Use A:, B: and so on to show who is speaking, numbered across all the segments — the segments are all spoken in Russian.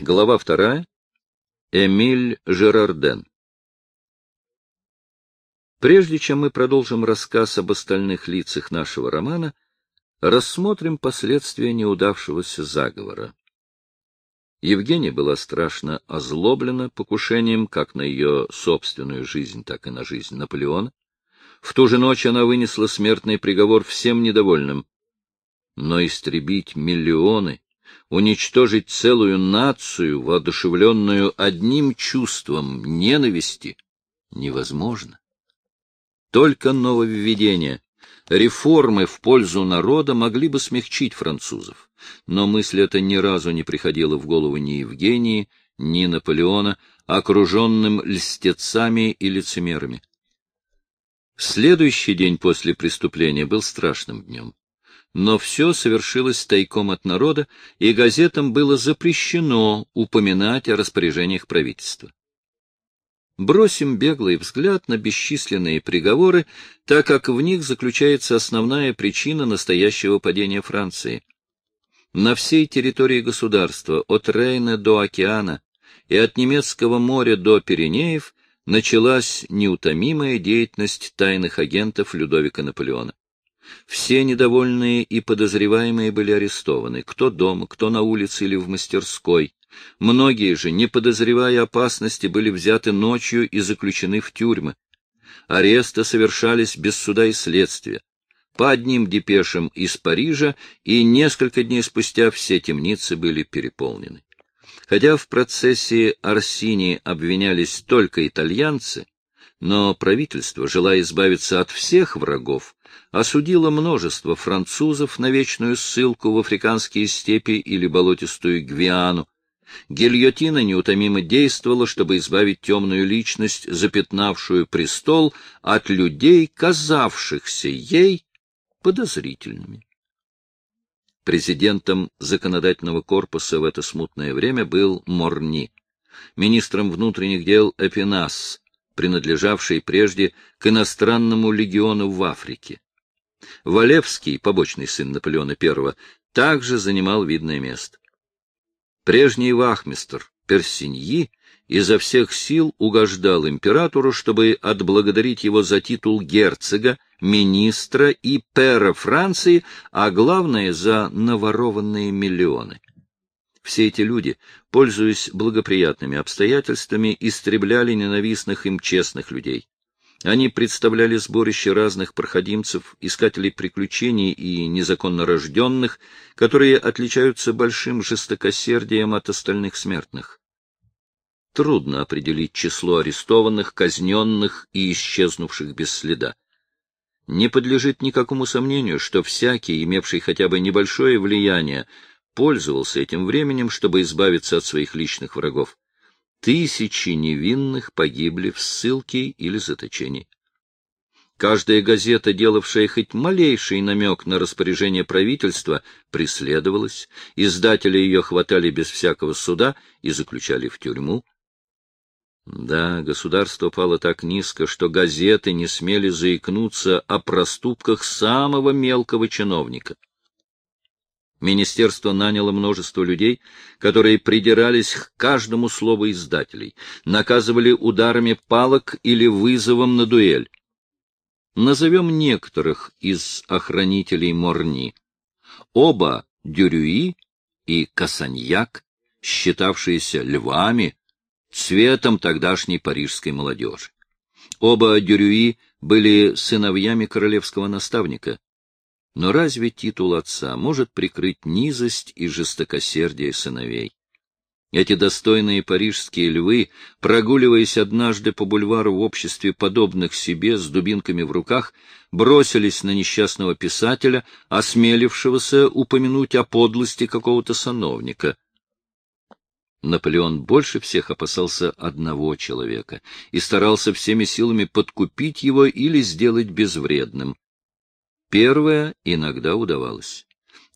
A: Глава вторая. Эмиль Жерарден. Прежде чем мы продолжим рассказ об остальных лицах нашего романа, рассмотрим последствия неудавшегося заговора. Евгения была страшно озлоблена покушением как на ее собственную жизнь, так и на жизнь Наполеона. В ту же ночь она вынесла смертный приговор всем недовольным. Но истребить миллионы уничтожить целую нацию, воодушевленную одним чувством ненависти, невозможно. Только нововведения, реформы в пользу народа могли бы смягчить французов, но мысль эта ни разу не приходила в голову ни Евгении, ни Наполеона, окруженным льстецами и лицемерами. Следующий день после преступления был страшным днем но все совершилось тайком от народа, и газетам было запрещено упоминать о распоряжениях правительства. Бросим беглый взгляд на бесчисленные приговоры, так как в них заключается основная причина настоящего падения Франции. На всей территории государства, от Рейна до океана и от немецкого моря до Пиренеев, началась неутомимая деятельность тайных агентов Людовика Наполеона. Все недовольные и подозреваемые были арестованы, кто дома, кто на улице или в мастерской. Многие же, не подозревая опасности, были взяты ночью и заключены в тюрьмы. Аресты совершались без суда и следствия. По одним депешам из Парижа, и несколько дней спустя все темницы были переполнены. Хотя в процессе Арсини обвинялись только итальянцы, но правительство, желая избавиться от всех врагов, осудило множество французов на вечную ссылку в африканские степи или болотистую Гвиану. Гильотина неутомимо действовала, чтобы избавить темную личность, запятнавшую престол, от людей, казавшихся ей подозрительными. Президентом законодательного корпуса в это смутное время был Морни, министром внутренних дел Эпинас, принадлежавший прежде к иностранному легиону в Африке. Валевский, побочный сын Наполеона I, также занимал видное место. Прежний вахмистр Персиньи изо всех сил угождал императору, чтобы отблагодарить его за титул герцога, министра и пера Франции, а главное — за наворованные миллионы. Все эти люди, пользуясь благоприятными обстоятельствами, истребляли ненавистных им честных людей. Они представляли сборище разных проходимцев, искателей приключений и незаконно рожденных, которые отличаются большим жестокосердием от остальных смертных. Трудно определить число арестованных, казненных и исчезнувших без следа. Не подлежит никакому сомнению, что всякий, имевший хотя бы небольшое влияние, пользовался этим временем, чтобы избавиться от своих личных врагов. Тысячи невинных погибли в ссылке или заточении. Каждая газета, делавшая хоть малейший намек на распоряжение правительства, преследовалась, издатели ее хватали без всякого суда и заключали в тюрьму. Да, государство пало так низко, что газеты не смели заикнуться о проступках самого мелкого чиновника. Министерство наняло множество людей, которые придирались к каждому слову издателей, наказывали ударами палок или вызовом на дуэль. Назовем некоторых из охранителей Морни. Оба Дюрюи и Касаньяк, считавшиеся львами, цветом тогдашней парижской молодежи. Оба Дюрюи были сыновьями королевского наставника, но разве титул отца может прикрыть низость и жестокосердие сыновей? Эти достойные парижские львы, прогуливаясь однажды по бульвару в обществе подобных себе с дубинками в руках, бросились на несчастного писателя, осмелившегося упомянуть о подлости какого-то сановника. Наполеон больше всех опасался одного человека и старался всеми силами подкупить его или сделать безвредным. Первое иногда удавалось.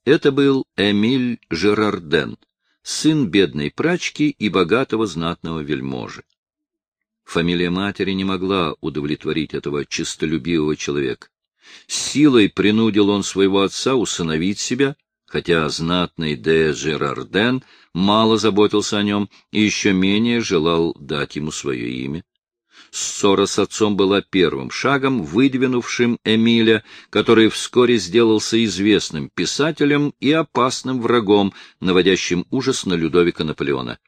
A: Это был Эмиль Жерарден, сын бедной прачки и богатого знатного вельможи. Фамилия матери не могла удовлетворить этого чистолюбивого человека. Силой принудил он своего отца усыновить себя, хотя знатный де Жерарден мало заботился о нем и еще менее желал дать ему свое имя. Ссора с отцом была первым шагом, выдвинувшим Эмиля, который вскоре сделался известным писателем и опасным врагом, наводящим ужас на Людовика Наполеона.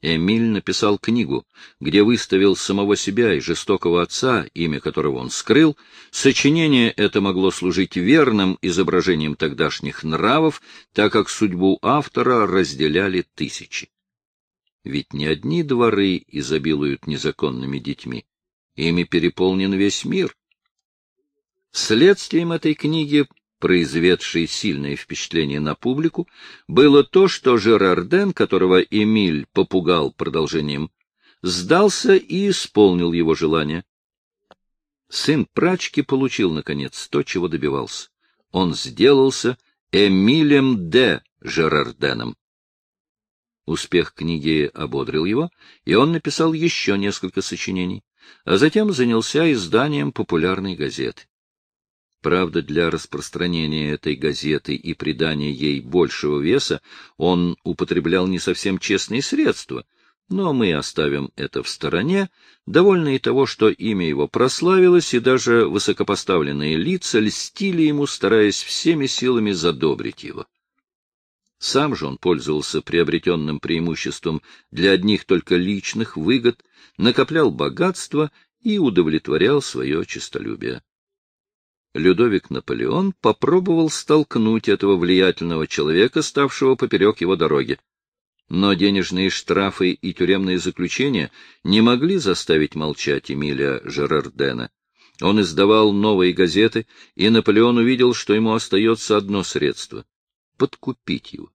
A: Эмиль написал книгу, где выставил самого себя и жестокого отца, имя которого он скрыл. Сочинение это могло служить верным изображением тогдашних нравов, так как судьбу автора разделяли тысячи. Ведь не одни дворы изобилуют незаконными детьми, ими переполнен весь мир. Следствием этой книги произведшей сильное впечатление на публику, было то, что Жерарден, которого Эмиль попугал продолжением, сдался и исполнил его желание. Сын прачки получил, наконец, то, чего добивался. Он сделался Эмилем де Жерарденом. Успех книги ободрил его, и он написал еще несколько сочинений, а затем занялся изданием популярной газеты. Правда, для распространения этой газеты и придания ей большего веса он употреблял не совсем честные средства, но мы оставим это в стороне, довольны и того, что имя его прославилось, и даже высокопоставленные лица льстили ему, стараясь всеми силами задобрить его. Сам же он пользовался приобретенным преимуществом для одних только личных выгод, накоплял богатство и удовлетворял свое честолюбие. Людовик Наполеон попробовал столкнуть этого влиятельного человека, ставшего поперек его дороги. Но денежные штрафы и тюремные заключения не могли заставить молчать Эмиля Жерардена. Он издавал новые газеты, и Наполеон увидел, что ему остается одно средство — подкупить его,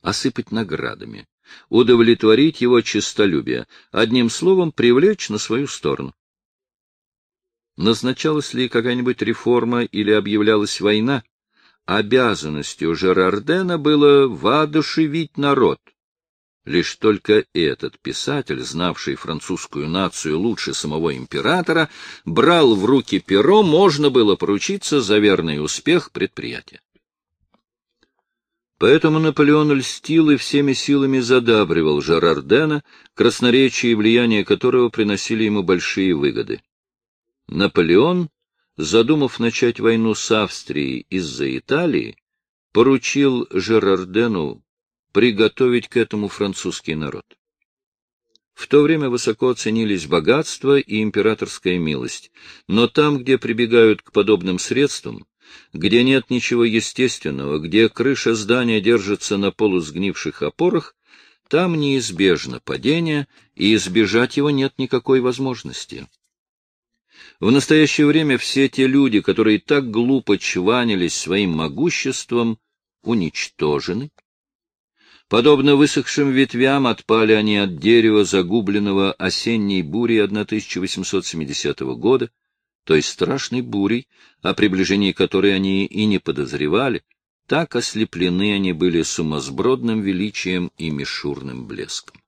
A: осыпать наградами, удовлетворить его честолюбие, одним словом, привлечь на свою сторону. Назначалась ли какая-нибудь реформа или объявлялась война, обязанностью Жерардена было воодушевить народ. Лишь только этот писатель, знавший французскую нацию лучше самого императора, брал в руки перо, можно было поручиться за верный успех предприятия. Поэтому Наполеон льстил и всеми силами задабривал Жерардена, красноречие и влияние которого приносили ему большие выгоды. Наполеон, задумав начать войну с Австрией из-за Италии, поручил Жерардену приготовить к этому французский народ. В то время высоко ценились богатство и императорская милость, но там, где прибегают к подобным средствам, где нет ничего естественного, где крыша здания держится на полусгнивших опорах, там неизбежно падение, и избежать его нет никакой возможности. В настоящее время все те люди, которые так глупо чванились своим могуществом, уничтожены. Подобно высохшим ветвям отпали они от дерева, загубленного осенней бурей 1870 года, той страшной бурей, о приближении которой они и не подозревали, так ослеплены они были сумасбродным величием и мишурным блеском.